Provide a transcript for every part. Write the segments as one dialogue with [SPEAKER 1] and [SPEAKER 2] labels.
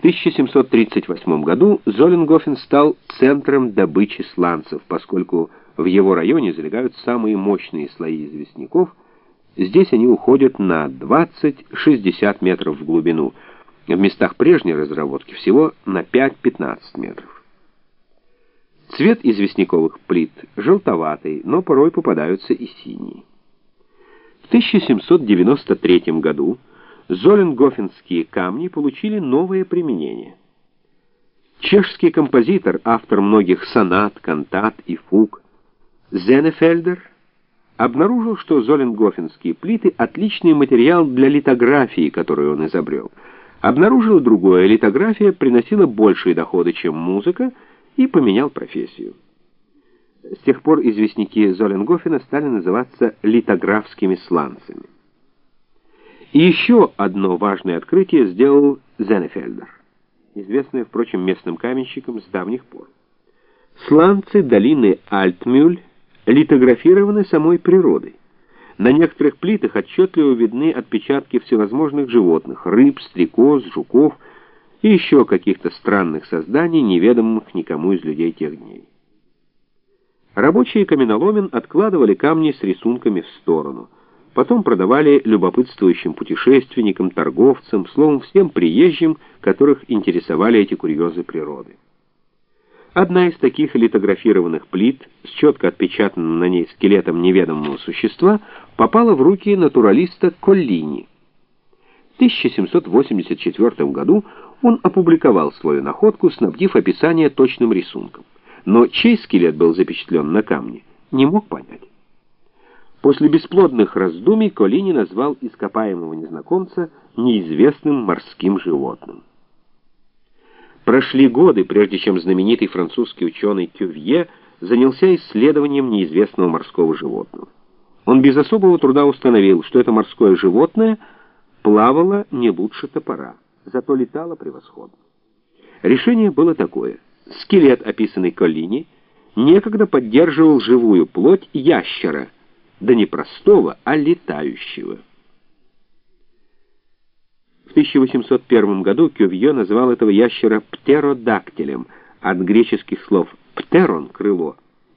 [SPEAKER 1] 1738 году Золенгофен стал центром добычи сланцев, поскольку в его районе залегают самые мощные слои известняков. Здесь они уходят на 20-60 метров в глубину, в местах прежней разработки всего на 5-15 метров. Цвет известняковых плит желтоватый, но порой попадаются и синие. В 1793 году золенгофенские камни получили новое применение. Чешский композитор, автор многих сонат, кантат и фуг, Зенефельдер обнаружил, что золенгофенские плиты — отличный материал для литографии, которую он изобрел. Обнаружил другое, литография приносила большие доходы, чем музыка, и поменял профессию. С тех пор известники Золенгофена стали называться литографскими сланцами. Еще одно важное открытие сделал Зенефельдер, известный, впрочем, местным каменщикам с давних пор. Сланцы долины Альтмюль литографированы самой природой. На некоторых плитах отчетливо видны отпечатки всевозможных животных, рыб, стрекоз, жуков и еще каких-то странных созданий, неведомых никому из людей тех дней. Рабочие каменоломен откладывали камни с рисунками в сторону – Потом продавали любопытствующим путешественникам, торговцам, словом, всем приезжим, которых интересовали эти курьезы природы. Одна из таких литографированных плит с четко отпечатанным на ней скелетом неведомого существа попала в руки натуралиста Коллини. В 1784 году он опубликовал свою находку, снабдив описание точным рисунком. Но чей скелет был запечатлен на камне, не мог понять. После бесплодных раздумий Колини назвал ископаемого незнакомца неизвестным морским животным. Прошли годы, прежде чем знаменитый французский ученый Кювье занялся исследованием неизвестного морского животного. Он без особого труда установил, что это морское животное плавало не лучше топора, зато летало превосходно. Решение было такое. Скелет, описанный Коллини, некогда поддерживал живую плоть ящера — да не простого, а летающего. В 1801 году Кювье назвал этого ящера птеродактилем, от греческих слов «птерон» — крыло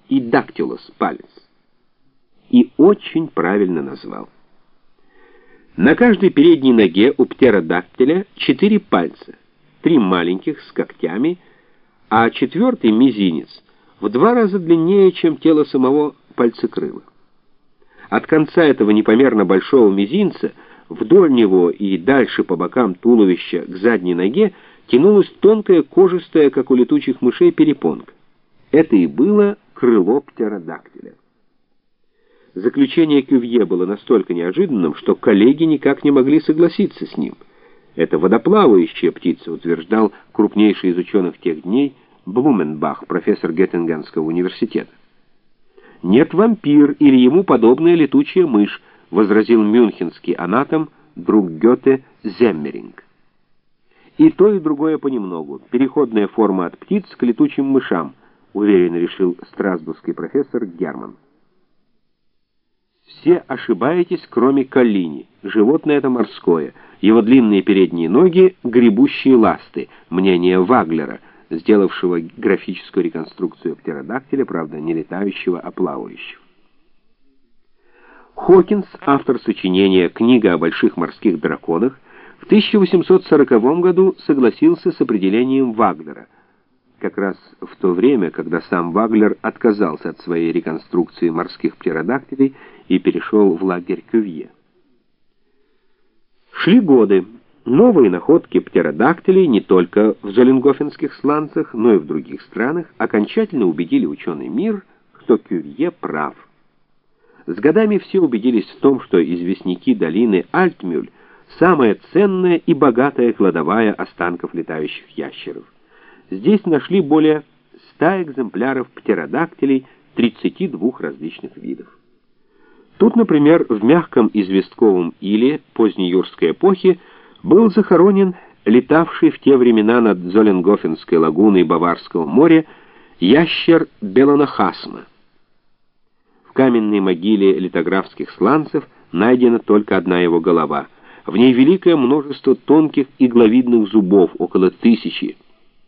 [SPEAKER 1] и «дактилос» — палец. И очень правильно назвал. На каждой передней ноге у птеродактиля четыре пальца, три маленьких с когтями, а четвертый мизинец в два раза длиннее, чем тело самого пальцекрыла. От конца этого непомерно большого мизинца вдоль него и дальше по бокам туловища к задней ноге тянулась тонкая кожистая, как у летучих мышей, перепонка. Это и было крыло птеродактиля. Заключение Кювье было настолько неожиданным, что коллеги никак не могли согласиться с ним. Это водоплавающая птица, утверждал крупнейший из ученых тех дней Блуменбах, профессор Геттингенского университета. «Нет вампир или ему подобная летучая мышь», — возразил мюнхенский анатом, друг Гёте Земмеринг. «И то, и другое понемногу. Переходная форма от птиц к летучим мышам», — уверенно решил страсбургский профессор Герман. Все ошибаетесь, кроме Каллини. Животное это морское. Его длинные передние ноги — гребущие ласты. Мнение Ваглера — сделавшего графическую реконструкцию птеродактиля, правда, не летающего, а плавающего. Хокинс, автор сочинения «Книга о больших морских драконах», в 1840 году согласился с определением Ваглера, как раз в то время, когда сам Ваглер отказался от своей реконструкции морских птеродактилей и перешел в лагерь Кювье. Шли годы. Новые находки птеродактилей не только в золенгофенских сланцах, но и в других странах окончательно убедили ученый мир, что Кюрье прав. С годами все убедились в том, что известняки долины Альтмюль самая ценная и богатая кладовая останков летающих ящеров. Здесь нашли более 100 экземпляров птеродактилей 32 различных видов. Тут, например, в мягком известковом иле поздней юрской эпохи был захоронен летавший в те времена над Золенгофенской лагуной Баварского моря ящер Белонахасма. В каменной могиле литографских сланцев найдена только одна его голова. В ней великое множество тонких игловидных зубов, около тысячи,